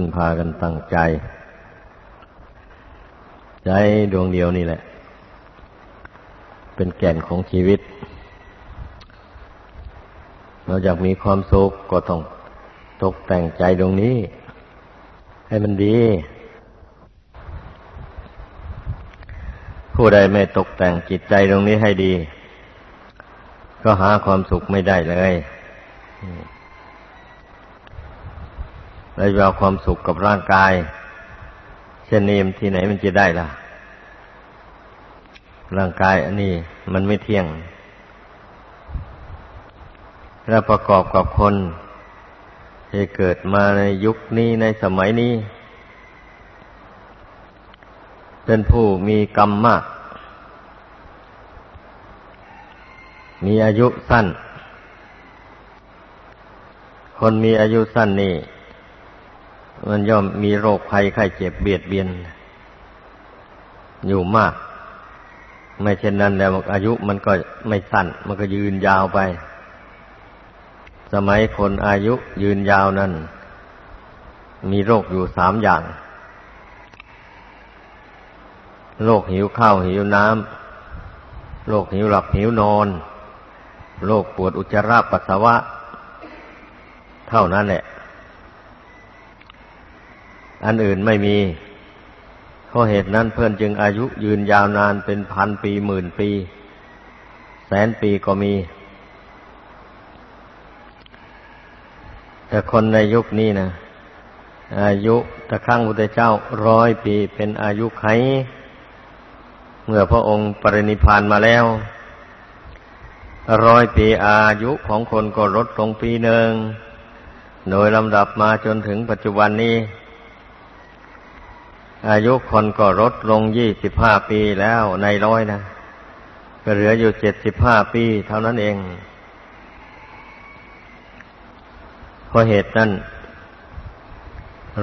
พึ่งพากันตั้งใจ ใจดวงเดียวนี่แหละ เป็นแก่นของชีวิต เราอยากมีความสุขก็ต้องตกแต่งใจดวงนี้ ให้มันดี ผู้ใดไม่ตกแต่งจิตใจตรงนี้ให้ดี ก็หาความสุขไม่ได้เลย เราจะเอาความสุขกับร่างกาย เช่นนี้ที่ไหนมันจะได้ล่ะ ร่างกายอันนี้มันไม่เที่ยง และประกอบกับคนที่เกิดมาในยุคนี้ในสมัยนี้ เป็นผู้มีกรรมมาก มีอายุสั้น คนมีอายุสั้นนี่ มันย่อมมีโรคภัยไข้เจ็บเบียดเบียน อยู่มาก ไม่เช่นนั้นแล้วอายุมันก็ไม่สั้น มันก็ยืนยาวไป สมัยคนอายุยืนยาวนั้น มีโรคอยู่สามอย่าง โรคหิวข้าวหิวน้ำโรคหิวหลับหิวนอน โรคปวดอุจจาระปัสสาวะ เท่านั้นแหละ อันอื่นไม่มีเพราะเหตุนั้นเพื่อนจึงอายุยืนยาวนานเป็นพันปีหมื่นปี แสนปีก็มี แต่คนในยุคนี้นะอายุตะครั้งพุทธเจ้าร้อยปีเป็นอายุไข เมื่อพระองค์ปรินิพานมาแล้วร้อยปีอายุของคนก็ลดลงปีหนึ่ง โดยลำดับมาจนถึงปัจจุบันนี้ อายุคนก็ลดลงยี่สิบห้าปีแล้วในร้อยนะก็เหลืออยู่เจ็ดสิบห้าปีเท่านั้นเองเพราะเหตุนั้น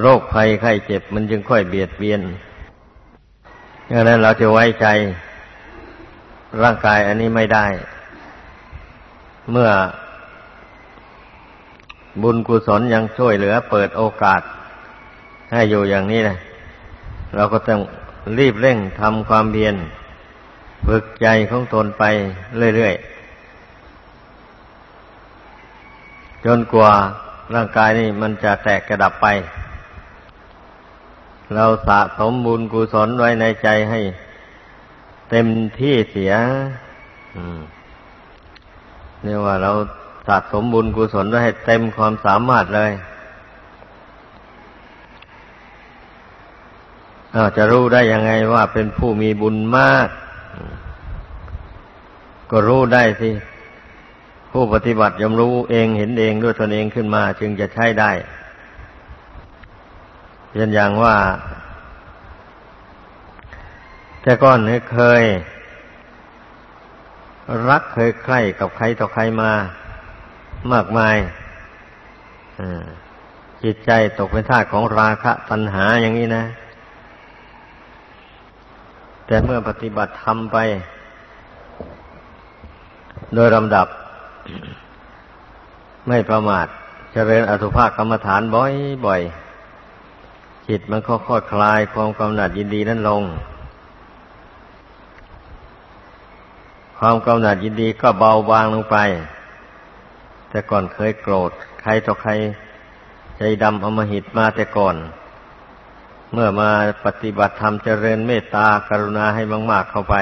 โรคภัยไข้เจ็บมันจึงค่อยเบียดเบียนดังนั้นเราจะไว้ใจร่างกายอันนี้ไม่ได้ เมื่อบุญกุศลยังช่วยเหลือเปิดโอกาสให้อยู่อย่างนี้นะ เราก็ต้องรีบเร่งทำความเพียรฝึกใจของตนไปเรื่อยๆ จนกว่าร่างกายนี่มันจะแตกกระดับไป เราสะสมบุญกุศลไว้ในใจให้เต็มที่เสียเนี่ยว่าเราสะสมบุญกุศลไว้ให้เต็มความสามารถเลย จะรู้ได้ยังไงว่าเป็นผู้มีบุญมาก ก็รู้ได้สิ ผู้ปฏิบัติยอมรู้เองเห็นเองด้วยตนเองขึ้นมา จึงจะใช้ได้เช่นอย่างว่า แต่ก่อนเคย รักเคยใคร่กับใครต่อใครมามากมายจิตใจตกเป็นทาสของราคะตัณหาอย่างนี้นะ แต่เมื่อปฏิบัติทำไป โดยลำดับ ไม่ประมาทจเจริญอสุภกรรมฐานบ่อยๆ จิตมันค่อยๆคลายความกำหนัดยินดีนั้นลง ความกำหนัดยินดีก็เบาบางลงไป แต่ก่อนเคยโกรธ ใครต่อใครใจดำอมหิตมาแต่ก่อน เมื่อมาปฏิบัติธรรมเจริญเมตตากรุณาให้มาก ๆเข้าไป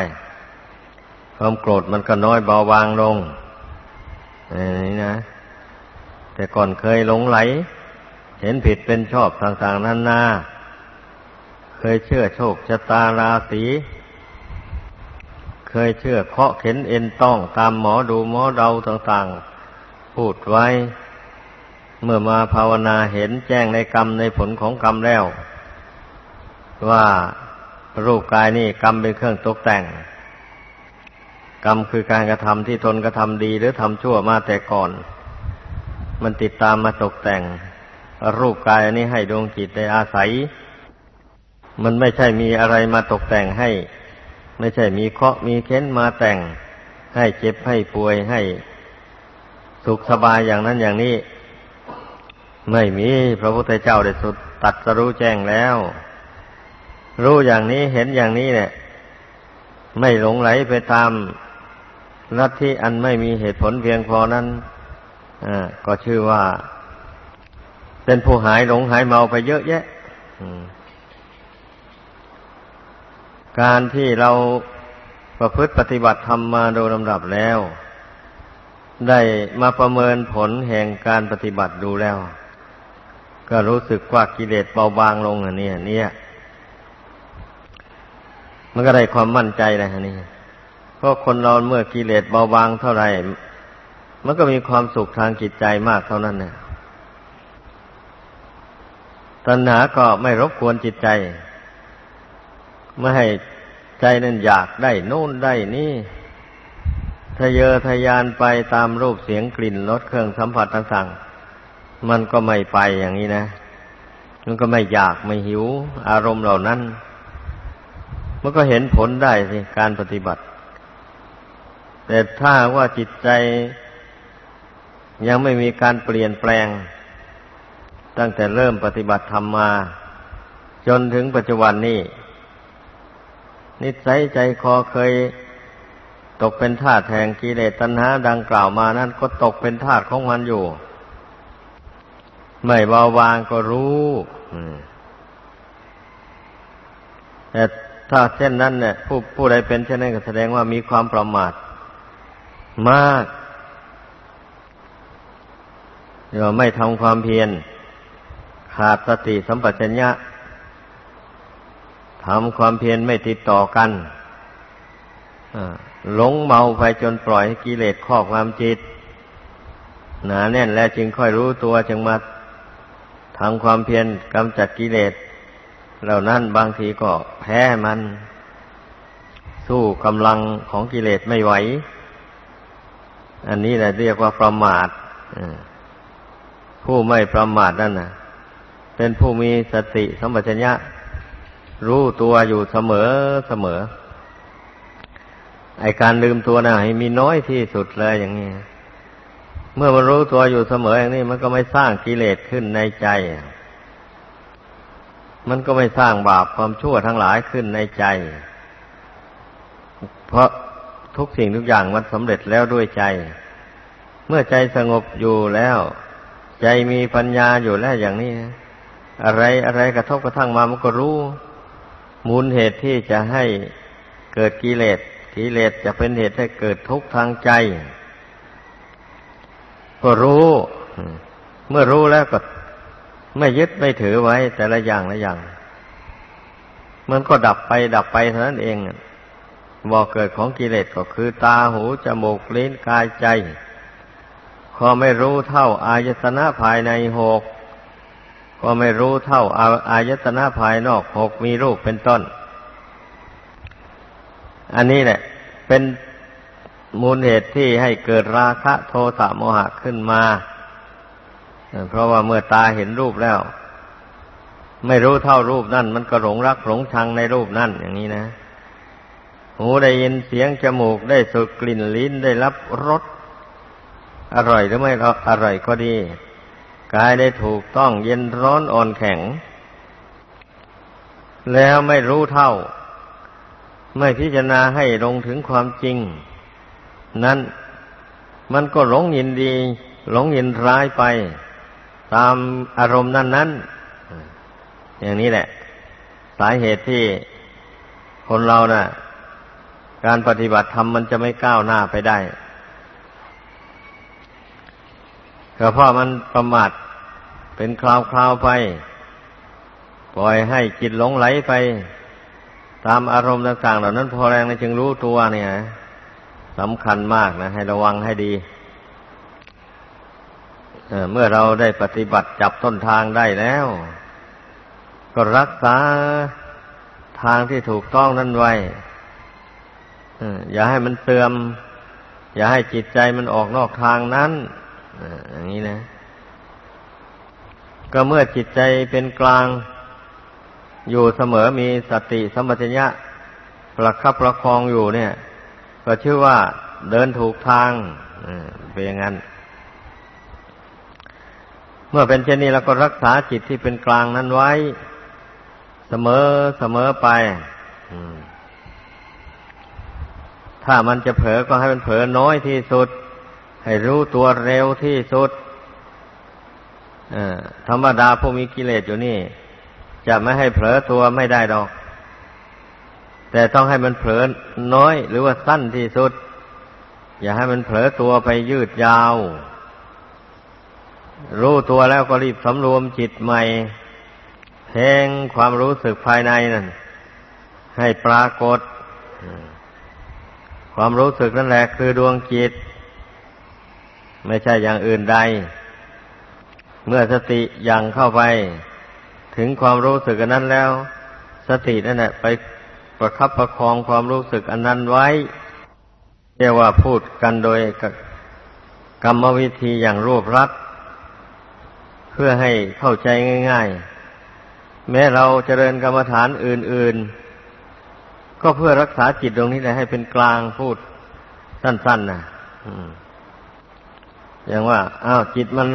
ความโกรธมันก็น้อยเบาบางลงนี่นะ แต่ก่อนเคยหลงไหล เห็นผิดเป็นชอบต่างๆนานา เคยเชื่อโชคชะตาราศีเคยเชื่อเคาะเข็นเอ็นต้องตามหมอดูหมอเดาต่างๆ พูดไว้ เมื่อมาภาวนาเห็นแจ้งในกรรมในผลของกรรมแล้ว ว่ารูปกายนี่กรรมเป็นเครื่องตกแต่ง กรรมคือการกระทำที่ทนกระทำดีหรือทำชั่วมาแต่ก่อน มันติดตามมาตกแต่ง รูปกายอันนี้ให้ดวงจิตได้อาศัย มันไม่ใช่มีอะไรมาตกแต่งให้ ไม่ใช่มีเคาะมีเค้นมาแต่ง ให้เจ็บให้ป่วยให้ สุขสบายอย่างนั้นอย่างนี้ ไม่มีพระพุทธเจ้าได้สุดตัดสรู้แจ้งแล้ว รู้อย่างนี้เห็นอย่างนี้เนี่ย ไม่หลงไหลไปตามลัทธิอันไม่มีเหตุผลเพียงพอนั้นก็ชื่อว่า เป็นผู้หายหลงหายเมาไปเยอะแยะการที่เราประพฤติปฏิบัติธรรมมาโดยลำดับแล้ว ได้มาประเมินผลแห่งการปฏิบัติดูแล้ว ก็รู้สึกว่ากิเลสเบาบางลงอันนี้เนี่ย มันก็ได้ความมั่นใจเลยอันนี้เพราะคนเราเมื่อกิเลสเบาบางเท่าไหร่มันก็มีความสุขทางจิตใจมากเท่านั้นเนี่ยตัณหาก็ไม่รบกวนจิตใจ ไม่ให้ใจนั้นอยากได้โน่นได้นี่ทะเยอทะยานไปตามรูปเสียงกลิ่นรสเครื่องสัมผัสต่างๆ มันก็ไม่ไปอย่างนี้นะ มันก็ไม่อยากไม่หิว อารมณ์เหล่านั้น มันก็เห็นผลได้สิการปฏิบัติ แต่ถ้าว่าจิตใจยังไม่มีการเปลี่ยนแปลง ตั้งแต่เริ่มปฏิบัติธรรมมา จนถึงปัจจุบันนี้ นิสัยใจคอเคยตกเป็นทาสแห่งกิเลสตัณหาดังกล่าวมานั้นก็ตกเป็นทาสของมันอยู่ ไม่เบาบางก็รู้แต่ ถ้าเช่นนั้นเนี่ยผู้ผู้ใดเป็นเช่นนั้นก็แสดงว่ามีความประมาทมากเราไม่ทำความเพียรขาดสติสัมปชัญญะทำความเพียรไม่ติดต่อกันหลงเมาไปจนปล่อยให้กิเลสครอบความจิต หนาแน่นแล้วจึงค่อยรู้ตัวจึงมาทำความเพียรกำจัดกิเลส เหล่านั้นบางทีก็แพ้มัน สู้กำลังของกิเลสไม่ไหว อันนี้แหละเรียกว่าประมาทผู้ไม่ประมาทนั่นนะเป็นผู้มีสติสัมปชัญญะ รู้ตัวอยู่เสมอเสมอ ไอการลืมตัวนะให้มีน้อยที่สุดเลยอย่างนี้ เมื่อมันรู้ตัวอยู่เสมออย่างนี้ มันก็ไม่สร้างกิเลสขึ้นในใจ มันก็ไม่สร้างบาปความชั่วทั้งหลายขึ้นในใจ เพราะทุกสิ่งทุกอย่างมันสำเร็จแล้วด้วยใจ เมื่อใจสงบอยู่แล้ว ใจมีปัญญาอยู่แล้วอย่างนี้ อะไรอะไรกระทบกระทั่งมามันก็รู้ มูลเหตุที่จะให้เกิดกิเลสกิเลสจะเป็นเหตุให้เกิดทุกข์ทางใจ ก็รู้ เมื่อรู้แล้วก็ ไม่ยึดไม่ถือไว้ แต่ละอย่างละอย่าง มันก็ดับไปดับไปเท่านั้นเองบอกเกิดของกิเลสก็คือตาหูจมูกลิ้นกายใจพอไม่รู้เท่าอายตนะภายในหกก็ไม่รู้เท่าอายตนะภายนอกหกมีรูปเป็นต้น อันนี้แหละ เป็นมูลเหตุที่ให้เกิดราคะโทสะโมหะขึ้นมา เพราะว่าเมื่อตาเห็นรูปแล้ว ไม่รู้เท่ารูปนั่น มันก็หลงรักหลงชังในรูปนั่นอย่างนี้นะ หูได้ยินเสียงจมูกได้สูดกลิ่นลิ้นได้รับรสอร่อยหรือไม่อร่อยก็ดีกายได้ถูกต้องเย็นร้อนอ่อนแข็ง แล้วไม่รู้เท่า ไม่พิจารณาให้ลงถึงความจริง นั้นมันก็หลงยินดี หลงยินร้ายไป ตามอารมณ์นั้นนั้นอย่างนี้แหละ สาเหตุที่คนเรานะ่ะ การปฏิบัติธรรมมันจะไม่ก้าวหน้าไปได้ก็เพราะมันประมาทเป็นคราวๆไป ปล่อยให้จิตหลงไหลไป ตามอารมณ์ต่างๆเหล่านั้นพอแรงจึงรู้ตัวเนี่ยสำคัญมากนะ ให้ระวังให้ดี เเมื่อเราได้ปฏิบัติจับต้นทางได้แล้ว ก็รักษาทางที่ถูกต้องนั้นไว้อย่าให้มันเสื่อม อย่าให้จิตใจมันออกนอกทางนั้นอย่างนี้นะ ก็เมื่อจิตใจเป็นกลาง อยู่เสมอมีสติสัมปชัญญะประคับประคองอยู่เนี่ย ก็ชื่อว่าเดินถูกทางเป็นอย่างนั้น เมื่อเป็นเช่นนี้เราก็รักษาจิตที่เป็นกลางนั้นไว้ เสมอเสมอไปถ้ามันจะเผลอก็ให้มันเผลอน้อยที่สุด ให้รู้ตัวเร็วที่สุดธรรมดาผู้มีกิเลสอยู่นี่ จะไม่ให้เผลอตัวไม่ได้ดอก แต่ต้องให้มันเผลอน้อยหรือว่าสั้นที่สุด อย่าให้มันเผลอตัวไปยืดยาว รู้ตัวแล้วก็รีบสำรวมจิตใหม่เพ่งความรู้สึกภายในนั่นให้ปรากฏ ความรู้สึกนั่นแหละคือดวงจิต ไม่ใช่อย่างอื่นใด เมื่อสติยังเข้าไป ถึงความรู้สึกอันนั้นแล้ว สตินั่นแหละไปประคับประคองความรู้สึกอันนั้นไว้เรียกว่าพูดกันโดยกรรมวิธีอย่างรวบรัด พื่อให้เข้าใจง่าย ๆ แม้เราเจริญกรรมฐานอื่น ๆ ก็เพื่อรักษาจิตตรงนี้แหละให้เป็นกลางพูดสั้นๆนะอย่างว่าอ้าวจิตมัน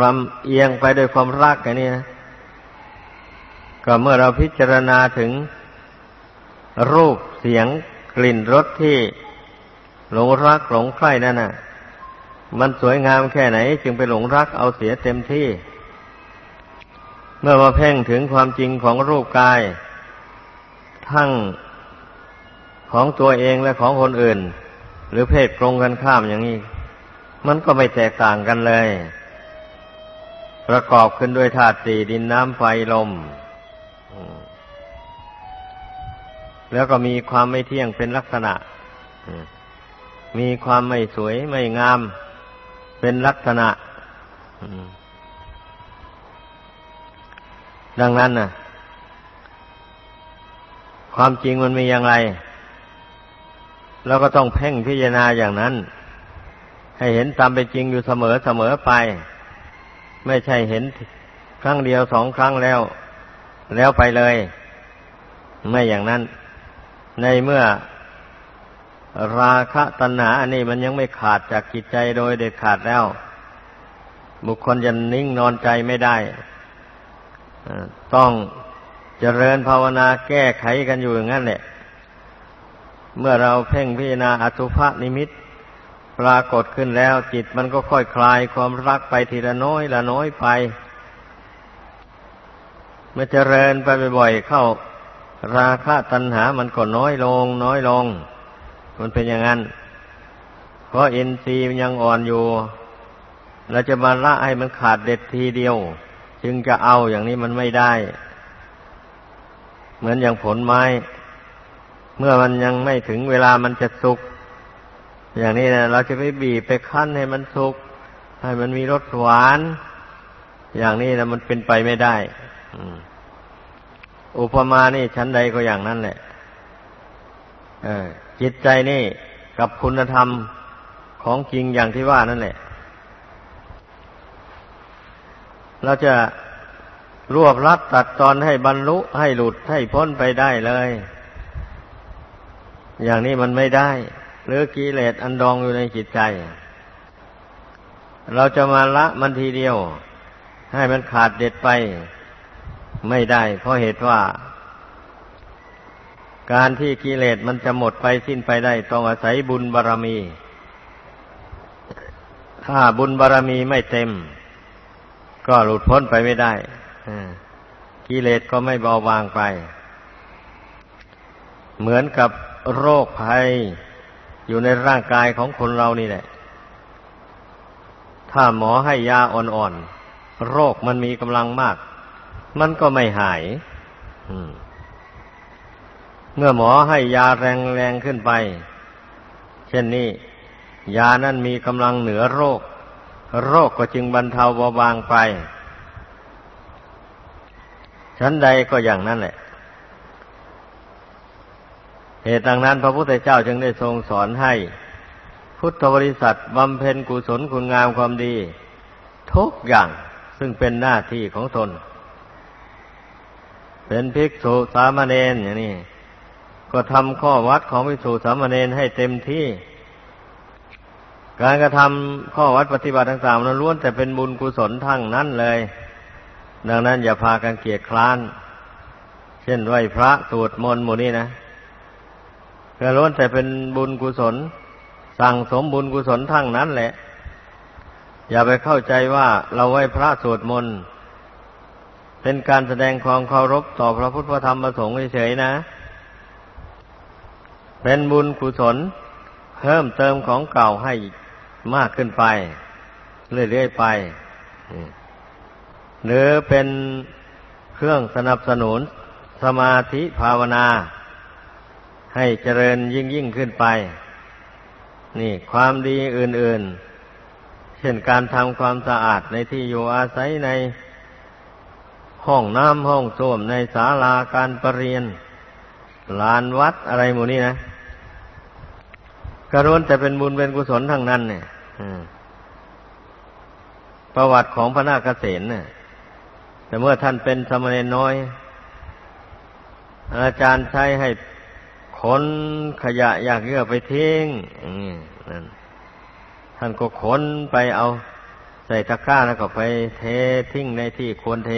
รำเอียงไปด้วยความรักอย่างนี้นะก็เมื่อเราพิจารณาถึงรูปเสียงกลิ่นรสที่หลงรักหลงใคร่นั่นน่ะ มันสวยงามแค่ไหน จึงไปหลงรักเอาเสียเต็มที่ มื่อมาเพ่งถึงความจริงของรูปกาย ทั้งของตัวเองและของคนอื่น หรือเพศตรงกันข้ามอย่างนี้ มันก็ไม่แตกต่างกันเลย ประกอบขึ้นด้วยธาตุสี่ดินน้ำไฟลม แล้วก็มีความไม่เที่ยงเป็นลักษณะ มีความไม่สวยไม่งาม เป็นลักษณะ ดังนั้นน่ะความจริงมันมีอย่างไรแล้วก็ต้องเพ่งพิจารณาอย่างนั้น ให้เห็นตามเป็นจริงอยู่เสมอเสมอไป ไม่ใช่เห็นครั้งเดียวสองครั้งแล้ว แล้วไปเลย ไม่อย่างนั้น ในเมื่อราคะตัณหาอันนี้มันยังไม่ขาดจากจิตใจโดยเด็ดขาดแล้ว บุคคลจะนิ่งนอนใจไม่ได้ ต้องเจริญภาวนาแก้ไขกันอยู่อย่างนั้นแหละ เมื่อเราเพ่งพิจารณาอสุภนิมิต ปรากฏขึ้นแล้วจิตมันก็ค่อยคลายความรักไปทีละน้อยละน้อยไป เมื่อเจริญไปบ่อยๆเข้า ราคะตัณหามันก็น้อยลง น้อยลง มันเป็นอย่างนั้น เพราะอ็นซีมันยังอ่อนอยู่ เราจะมาละให้มันขาดเด็ดทีเดียว จึงจะเอาอย่างนี้มันไม่ได้ เหมือนอย่างผลไม้ เมื่อมันยังไม่ถึงเวลามันจะสุก อย่างนี้นะเราจะไปบีบไปคั้นให้มันสุก ให้มันมีรสหวาน อย่างนี้นะมันเป็นไปไม่ได้อุปมานี่ชั้นใดก็อย่างนั้นแหละจิตใจนี่กับคุณธรรมของจริงอย่างที่ว่านั่นแหละ เราจะรวบรัดตัดตอนให้บรรลุให้หลุดให้พ้นไปได้เลย อย่างนี้มันไม่ได้ หรือกิเลสอันดองอยู่ในจิตใจ เราจะมาละมันทีเดียว ให้มันขาดเด็ดไป ไม่ได้ เพราะเหตุว่า การที่กิเลสมันจะหมดไปสิ้นไปได้ ต้องอาศัยบุญบารรมี ถ้าบุญบารรมีไม่เต็ม ก็หลุดพ้นไปไม่ได้กิเลสก็ไม่เบาบางไป เหมือนกับโรคภัยอยู่ในร่างกายของคนเรานี่แหละ ถ้าหมอให้ยาอ่อนๆ โรคมันมีกำลังมาก มันก็ไม่หาย เมื่อหมอให้ยาแรงๆขึ้นไป เช่นนี้ ยานั้นมีกำลังเหนือโรค โรคก็จึงบรรเทาเบาบางไป ชั้นใดก็อย่างนั้นแหละ เหตุดังนั้นพระพุทธเจ้าจึงได้ทรงสอนให้ พุทธบริษัทบำเพ็ญกุศลคุณงามความดี ทุกอย่างซึ่งเป็นหน้าที่ของตน เป็นภิกษุสามเณรอย่างนี้ ก็ทำข้อวัดของภิกษุสามเณรให้เต็มที่ การกระทำข้อวัดปฏิบัติต่างๆนั้นล้วนแต่เป็นบุญกุศลทั้งนั้นเลย ดังนั้นอย่าพากันเกียดคร้าน เช่นไหวพระสวดมนต์หมู่นี้นะก็ล้วนแต่เป็นบุญกุศล สั่งสมบุญกุศลทั้งนั้นแหละ อย่าไปเข้าใจว่าเราไหวพระสวดมนต์เป็นการแสดงความเคารพต่อพระพุทธธรรมประสงค์เฉยๆนะ เป็นบุญกุศลเพิ่มเติมของเก่าให้ มากขึ้นไป เรื่อยๆไป หรือเป็นเครื่องสนับสนุนสมาธิภาวนา ให้เจริญยิ่งยิ่งขึ้นไป นี่ความดีอื่น ๆ เช่นการทำความสะอาดในที่อยู่อาศัยในห้องน้ำห้องส้วมในศาลาการประเรียน ลานวัดอะไรหมู่นี้นะกระรวนแต่เป็นบุญเป็นกุศลทั้งนั้นเนี่ย ประวัติของพระนาคเษนเนี่ยแต่เมื่อท่านเป็นสมณีน้อย อาจารย์ใช้ให้ขนขยะอยากเยื่อไปทิ้งนั่นท่านก็ขนไปเอาใส่ตะกร้าแล้วก็ไปเททิ้งในที่ควรเท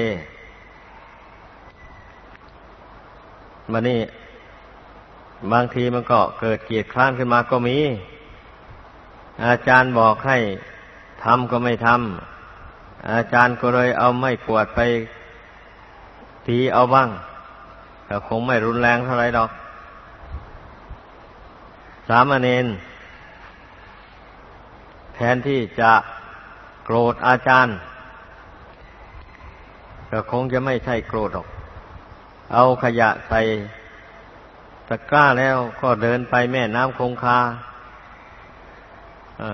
มานี่บางทีมันก็เกิดเกียดคร้านขึ้นมาก็มี อาจารย์บอกให้ทำก็ไม่ทำอาจารย์ก็เลยเอาไม่กวดไปทีเอาบ้างแต่คงไม่รุนแรงเท่าไรดอก สามเณรแทนที่จะโกรธอาจารย์ก็คงจะไม่ใช่โกรธหรอก เอาขยะใส่ตะกร้าแล้วก็เดินไปแม่น้ำคงคา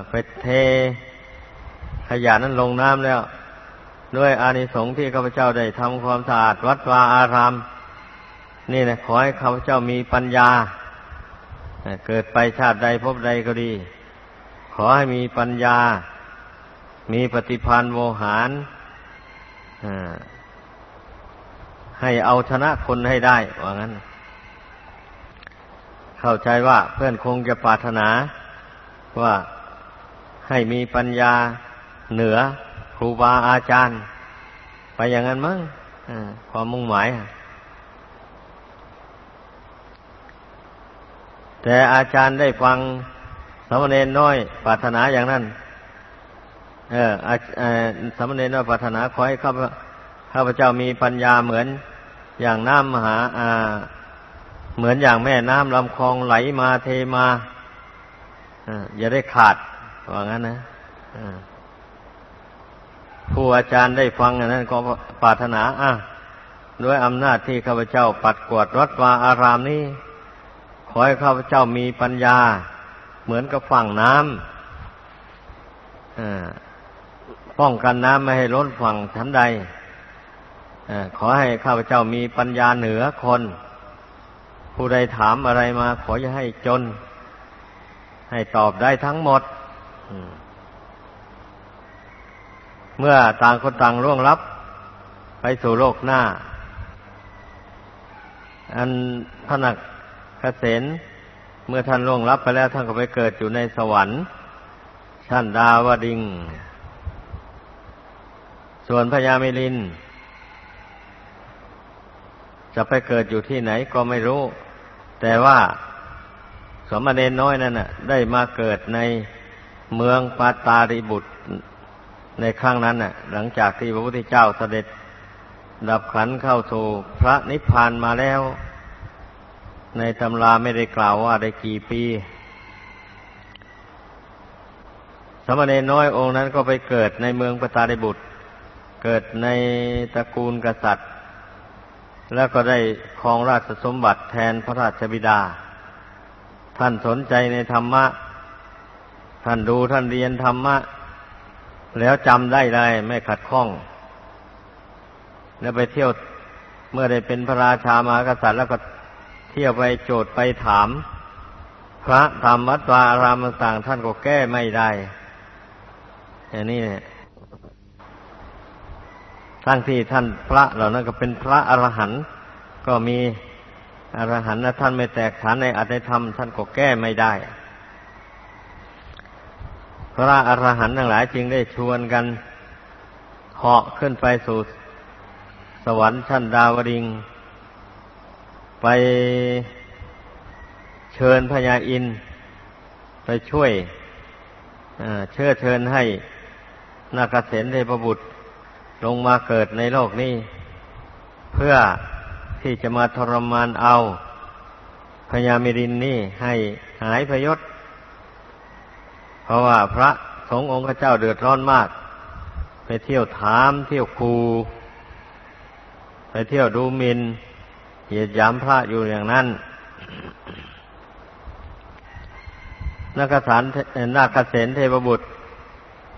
ไปเทขยะนั้นลงน้ำแล้ว ด้วยอานิสงส์ที่ข้าพเจ้าได้ทำความสะอาดวัดวาอาราม นี่นะขอให้ข้าพเจ้ามีปัญญา เกิดไปชาติใดพบใดก็ดี ขอให้มีปัญญา มีปฏิพันธ์โวหารให้เอาชนะคนให้ได้ ว่างั้น เข้าใจว่าเพื่อนคงจะปรารถนาว่า ให้มีปัญญาเหนือครูบาอาจารย์ ไปอย่างนั้นมั้งความมุ่งหมาย แต่อาจารย์ได้ฟังสมณเณรน้อยปรารถนาอย่างนั้น เออสมณเณรน้อยปรารถนาขอให้ข้าพเจ้ามีปัญญาเหมือนอย่างน้ำมหาอ่า เหมือนอย่างแม่น้ำลำคลองไหลมาเทมาอย่าได้ขาด ว่างั้นนะผู้อาจารย์ได้ฟังอันนั้นก็ปรารถนา อะ ด้วยอำนาจที่ข้าพเจ้าปัดกวดวัดวาอารามนี้ ขอให้ข้าพเจ้ามีปัญญา เหมือนกับฝั่งน้ำป้องกันน้ำไม่ให้ล้นฝั่งชั้นใดอขอให้ข้าพเจ้ามีปัญญาเหนือคน ผู้ใดถามอะไรมา ขออย่าให้จน ให้ตอบได้ทั้งหมด เมื่อต่างคนต่างร่วงรับ ไปสู่โลกหน้า อันพระนักเกษนเมื่อท่านล่วงรับไปแล้วท่านก็ไปเกิดอยู่ในสวรรค์ชั้นดาวดิง ส่วนพญามิลิน จะไปเกิดอยู่ที่ไหนก็ไม่รู้ แต่ว่าสมณเณรน้อยนั่นน่ะ ได้มาเกิดใน เมืองปาตาริบุตรในครั้งนั้นน่ะ หลังจากที่พระพุทธเจ้าเสด็จ ดับขันเข้าสู่พระนิพพานมาแล้ว ในตำราไม่ได้กล่าวว่าได้กี่ปี สมณเณรน้อยองค์นั้นก็ไปเกิดในเมืองปตาริบุตร เกิดในตระกูลกษัตริย์ แล้วก็ได้ครองราชสมบัติแทนพระราชบิดา ท่านสนใจในธรรมะ ท่านดูท่านเรียนธรรมะ แล้วจำได้เลยไม่ขัดข้อง แล้วไปเที่ยวเมื่อได้เป็นพระราชามากษัตริย์แล้วก็เที่ยวไปโจทย์ไปถาม พระธรรมวัดวาอารามต่างท่านก็แก้ไม่ได้อย่างนี้เนี่ยทั้งที่ท่านพระเหล่านั้นก็เป็นพระอรหันต์ก็มีอรหันต์นะท่านไม่แตกฐานในอัตธรรม ท่านก็แก้ไม่ได้ พระอรหันต์ทั้งหลายจึงได้ชวนกันเหาะขึ้นไปสู่สวรรค์ชั้นดาวดิง ไปเชิญพญาอินไปช่วยเชื่อเชิญให้นาคเสนเทพบุตรลงมาเกิดในโลกนี้ เพื่อที่จะมาทรมานเอาพญามิรินนี่ให้หายพยศ เพราะว่าพระสงฆ์องค์เจ้าเดือดร้อนมาก ไปเที่ยวถาม เที่ยวคูไปเที่ยวดูมินเหยียดยามพระอยู่อย่างนั้น นักสารนาคเสนเทพบุตร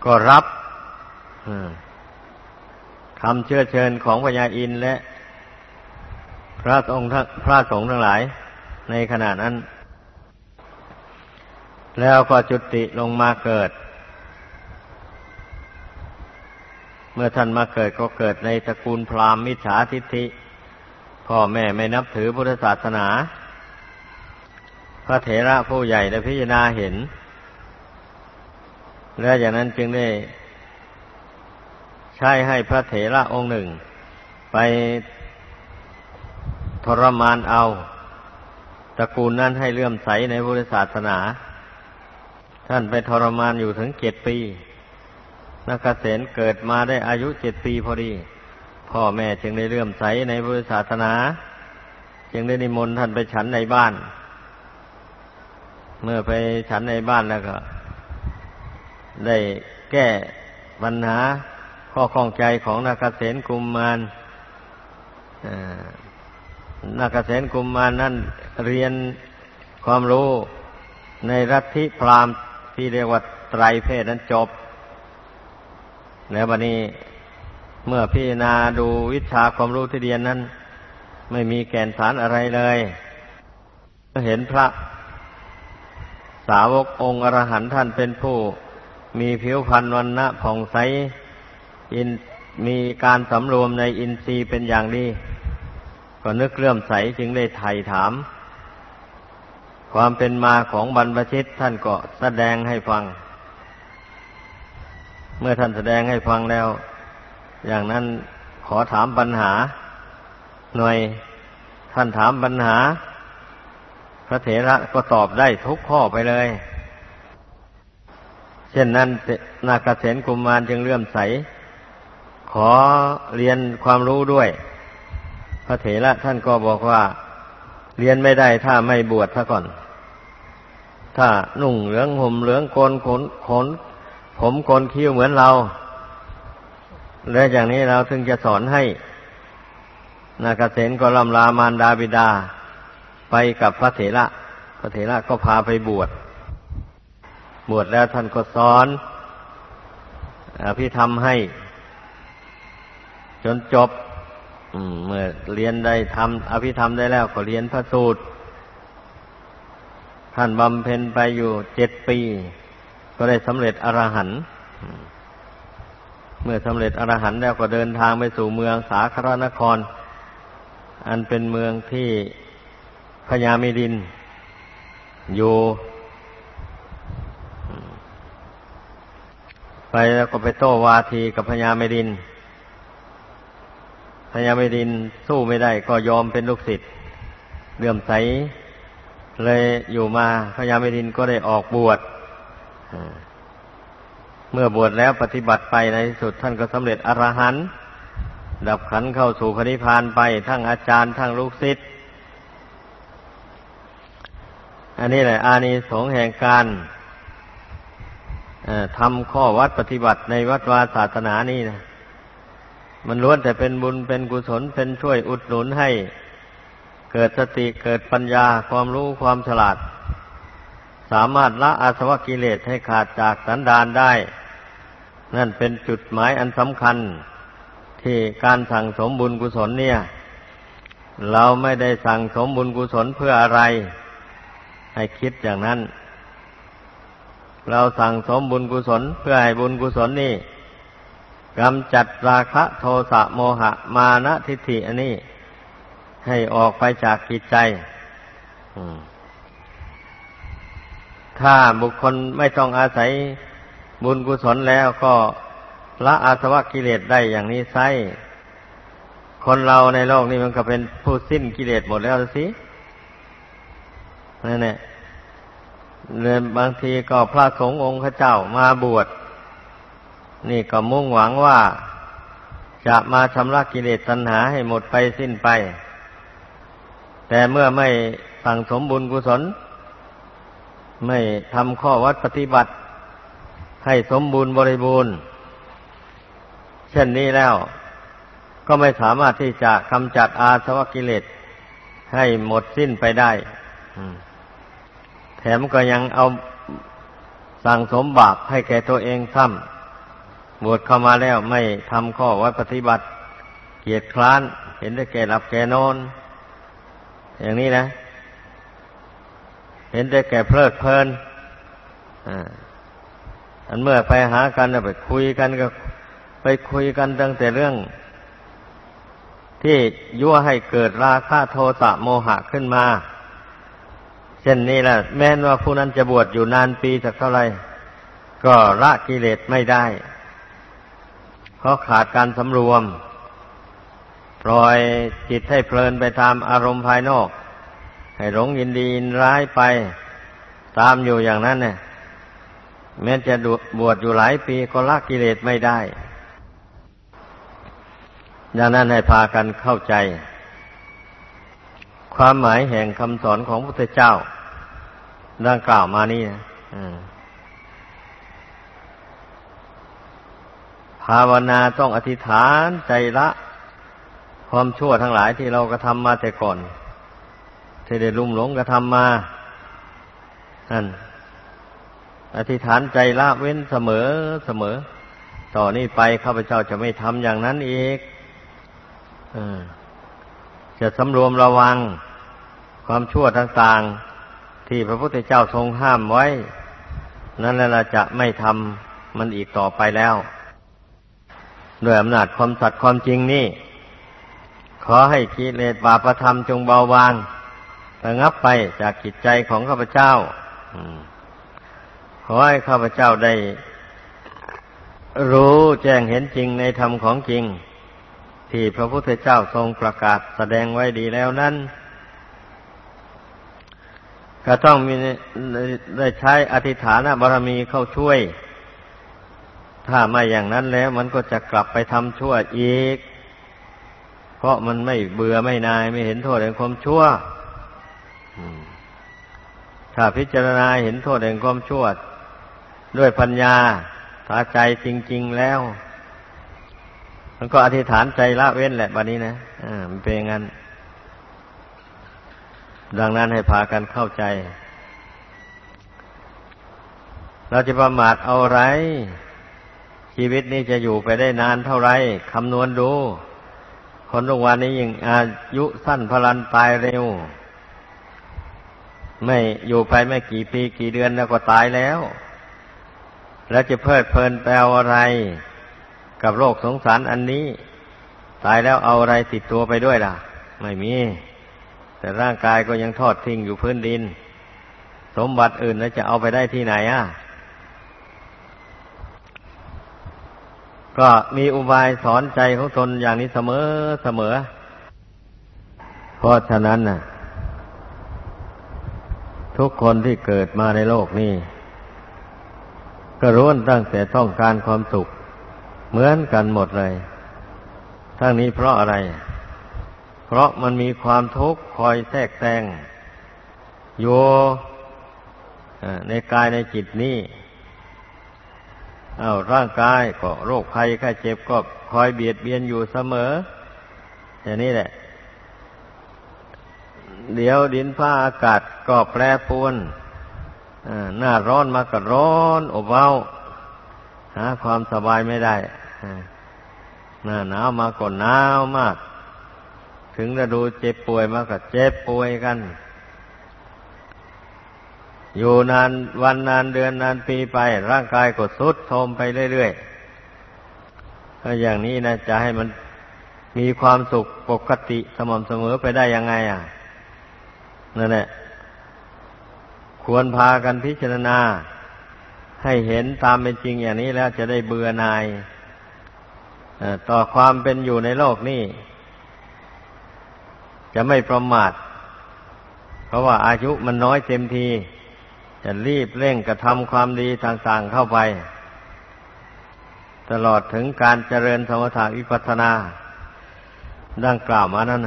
ก็รับคำเชื่อเชิญของพญาอินและ พระองค์พระสงฆ์ทั้งหลาย ในขณะนั้น แล้วก็จุติลงมาเกิด เมื่อท่านมาเกิดก็เกิดในตระกูลพราหมณ์มิจฉาทิฏฐิพ่อแม่ไม่นับถือพุทธศาสนา พระเถระผู้ใหญ่ได้พิจารณาเห็น และอย่างนั้นจึงได้ ใช้ให้พระเถระองค์หนึ่ง ไปทรมานเอาตระกูลนั้นให้เลื่อมใสในพุทธศาสนา ท่านไปทรมานอยู่ถึงเจ็ดปีนักเกษตรเกิดมาได้อายุเจ็ดปีพอดี พ่อแม่จึงได้เลื่อมใสในพุทธศาสนา จึงได้นิมนต์ท่านไปฉันในบ้าน เมื่อไปฉันในบ้านแล้วก็ ได้แก้ปัญหาข้อข้องใจของนักเกษตรกุมมารนักเกษตรกุมมารนั่นเรียนความรู้ในรัฐทิพราม ที่เรียกว่าไตรเพศนั้นจบ แล้ววันนี้เมื่อพิจารณาดูวิชาความรู้ที่เรียนนั้น ไม่มีแก่นสารอะไรเลยเห็นพระสาวกองค์อรหันต์ท่านเป็นผู้ มีผิวพรรณวันณะผ่องใสอินมีการสำรวมในอินทรีย์เป็นอย่างดี ก็นึกเลื่อมใสจึงได้ไถ่ถาม ความเป็นมาของบรรพชิตท่านก็แสดงให้ฟัง เมื่อท่านแสดงให้ฟังแล้ว อย่างนั้นขอถามปัญหา หน่อยท่านถามปัญหา พระเถระก็ตอบได้ทุกข้อไปเลย เช่นนั้นนาคเสนกุมมารจึงเลื่อมใส ขอเรียนความรู้ด้วย พระเถระท่านก็บอกว่า เรียนไม่ได้ถ้าไม่บวชซะก่อน ถ้านุ่งเหลืองห่มเหลืองโกนขนขน ผมโกนคิ้วเหมือนเรา แล้วอย่างนี้เราถึงจะสอนให้นาคเษนก็ลำลามารดาบิดา ไปกับพระเถระ พระเถระก็พาไปบวช บวชแล้วท่านก็สอนอภิธรรมให้ จนจบ เมื่อเรียนได้ทำอภิธรรมได้แล้วก็เรียนพระสูตร ท่านบำเพ็ญไปอยู่เจ็ดปี ก็ได้สำเร็จอรหันต์เมื่อสำเร็จอรหันต์แล้วก็เดินทางไปสู่เมืองสาครนคร อันเป็นเมืองที่พญามิดิน อยู่ ไปแล้วก็ไปโต้วาทีกับพญามิดิน พญามิดินสู้ไม่ได้ก็ยอมเป็นลูกศิษย์เลื่อมใส เลยอยู่มาพญามิดินก็ได้ออกบวชเมื่อบวชแล้วปฏิบัติไปในที่สุดท่านก็สำเร็จอรหันต์ดับขันเข้าสู่พระนิพพานไป ทั้งอาจารย์ทั้งลูกศิษย์อันนี้แหละ อานิสงส์แห่งการทำข้อวัดปฏิบัติในวัดวาศาสนานี่นะ มันล้วนแต่เป็นบุญเป็นกุศลเป็นช่วยอุดหนุนให้ เกิดสติเกิดปัญญาความรู้ความฉลาด สามารถละอาสวะกิเลสให้ขาดจากสันดานได้ นั่นเป็นจุดหมายอันสำคัญ ที่การสั่งสมบุญกุศลเนี่ย เราไม่ได้สั่งสมบุญกุศลเพื่ออะไร ให้คิดอย่างนั้น เราสั่งสมบุญกุศลเพื่อให้บุญกุศลนี่ กำจัดราคะโทสะโมหะมานะทิฏฐิอันนี้ ให้ออกไปจากจิตใจถ้าบุคคลไม่ต้องอาศัยบุญกุศลแล้วก็ละอาสวะกิเลสได้อย่างนี้ไซคนเราในโลกนี้มันก็เป็นผู้สิ้นกิเลสหมดแล้วสินั่นแหละบางทีก็พระสงฆ์องค์ข้าเจ้ามาบวช นี่ก็มุ่งหวังว่าจะมาชำระกิเลสตัณหาให้หมดไปสิ้นไป แต่เมื่อไม่สั่งสมบุญกุศล ไม่ทำข้อวัดปฏิบัติ ให้สมบูรณ์บริบูรณ์ เช่นนี้แล้ว ก็ไม่สามารถที่จะกำจัดอาสวะกิเลสให้หมดสิ้นไปได้แถมก็ยังเอาสั่งสมบาปให้แก่ตัวเองซ้ำ บวชเข้ามาแล้วไม่ทำข้อวัดปฏิบัติ เกียรติคร้าน เห็นได้แก่หลับแก่นอน อย่างนี้นะ เห็นได้แก่เพลิดเพลินอันเมื่อไปหากันไปคุยกันก็ ไปคุยกันตั้งแต่เรื่อง ที่ยั่วให้เกิดราคะโทสะโมหะขึ้นมา เช่นนี้แหละแม้นว่าผู้นั้นจะบวชอยู่นานปีสักเท่าไหร่ก็ละกิเลสไม่ได้ ราะขาดการสำรวม ปล่อยจิตให้เพลินไปตามอารมณ์ภายนอก ให้หลงยินดียินร้ายไปตามอยู่อย่างนั้นเนี่ยแม้จะบวชอยู่หลายปีก็ละกิเลสไม่ได้ดังนั้นให้พากันเข้าใจ ความหมายแห่งคำสอนของพระพุทธเจ้าดังกล่าวมานี่นะ ภาวนาต้องอธิษฐานใจละ ความชั่วทั้งหลายที่เรากระทำมาแต่ก่อน ที่ได้ลุ่มหลงกระทำมานั่นอธิษฐานใจละเว้นเสมอเสมอ ต่อนนี้ไปข้าพเจ้าจะไม่ทำอย่างนั้นอีกจะสำรวมระวังความชั่วต่างๆ ที่พระพุทธเจ้าทรงห้ามไว้ นั่นแหละจะไม่ทำมันอีกต่อไปแล้ว ด้วยอำนาจความสัตย์ความจริงนี่ ขอให้กิเลสบาปธรรมจงเบาบางระงับไปจากจิตใจของข้าพเจ้าขอให้ข้าพเจ้าได้ รู้แจ้งเห็นจริงในธรรมของจริง ที่พระพุทธเจ้าทรงประกาศแสดงไว้ดีแล้วนั้นก็ต้องมีได้ใช้อธิฐานบารมีเข้าช่วย ถ้าไม่อย่างนั้นแล้วมันก็จะกลับไปทำชั่วอีก เพราะมันไม่เบื่อไม่นายไม่เห็นโทษแห่งความชั่วถ้าพิจารณาเห็นโทษแห่งความชั่ว ด้วยปัญญาตาใจจริง ๆแล้ว มันก็อธิษฐานใจละเว้นแหละบัดนี้นะอ่ามันเป็นงั้น ดังนั้นให้พากันเข้าใจ เราจะประมาทเอาไร ชีวิตนี้จะอยู่ไปได้นานเท่าไรคำนวณดู คนทุกวันนี้ยิ่งอายุสั้นพลันตายเร็ว ไม่อยู่ไปไม่กี่ปีกี่เดือนแล้วก็ตายแล้ว แล้วจะเพลิดเพลินแปลอะไร กับโลกสงสารอันนี้ ตายแล้วเอาอะไรติดตัวไปด้วยล่ะ ไม่มี แต่ร่างกายก็ยังทอดทิ้งอยู่พื้นดิน สมบัติอื่นแล้วจะเอาไปได้ที่ไหนอะ ก็มีอุบายสอนใจของตนอย่างนี้เสมอเสมอ เพราะฉะนั้นน่ะ ทุกคนที่เกิดมาในโลกนี้ก็รู้ตั้งแต่ต้องการความสุข เหมือนกันหมดเลย ทั้งนี้เพราะอะไร เพราะมันมีความทุกข์คอยแทรกแซงอยู่ในกายในจิตนี้ อาร่างกายก็โรคภัยไข้เจ็บก็คอยเบียดเบียนอยู่เสมอ อย่างนี้แหละ เดี๋ยวดินฟ้าอากาศก็แปรปรวนหน้าร้อนมาก็ร้อนอบอ้าวหาความสบายไม่ได้หน้าหนาวมาก็หนาวมาก ถึงฤดูเจ็บป่วยมาก็เจ็บป่วยกัน อยู่นานวันนานเดือนนานปีไป ร่างกายก็สุดโทรมไปเรื่อยๆถ้าอย่างนี้นะจะให้มันมีความสุขปกติสม่ำเสมอไปได้ยังไง อะนั่นแหละควรพากันพิจารณาใให้เห็นตามเป็นจริงอย่างนี้แล้วจะได้เบื่อหน่ายต่อความเป็นอยู่ในโลกนี้ จะไม่ประมาท เพราะว่าอายุมันน้อยเต็มที จะรีบเร่งกระทำความดีต่างๆเข้าไป ตลอดถึงการเจริญสมถะวิปัสสนาดังกล่าวมานั้น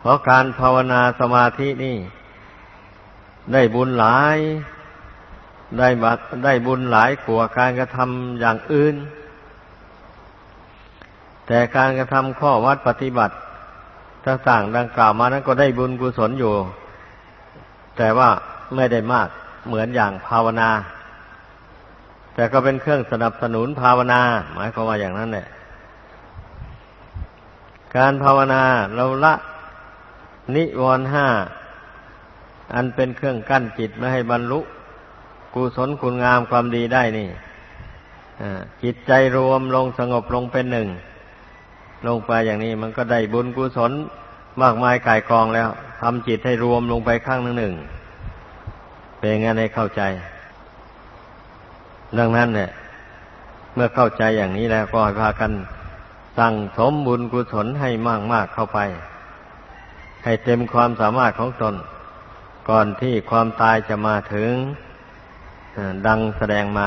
เพราะการภาวนาสมาธินี่ ได้บุญหลาย ได้บัตได้บุญหลายกว่าการกระทำอย่างอื่น แต่การกระทำข้อวัดปฏิบัติ ต่างดังกล่าวมานั้นก็ได้บุญกุศลอยู่ แต่ว่าไม่ได้มากเหมือนอย่างภาวนา แต่ก็เป็นเครื่องสนับสนุนภาวนา หมายความว่าอย่างนั้นแหละการภาวนาเราละนิวรณ์ห้าอันเป็นเครื่องกั้นจิตไม่ให้บรรลุ กุศลคุณงามความดีได้นี่จิตใจรวมลงสงบลงเป็นหนึ่ง ลงไปอย่างนี้มันก็ได้บุญกุศลมากมายกายกองแล้วทำจิตให้รวมลงไปข้างหนึ่งหนึ่งเป็นงานให้เข้าใจ ดังนั้นเนี่ย เมื่อเข้าใจอย่างนี้แล้วก็ให้พากันสั่งสมบุญกุศลให้มากมากเข้าไป ให้เต็มความสามารถของตน ก่อนที่ความตายจะมาถึงดังแสดงมา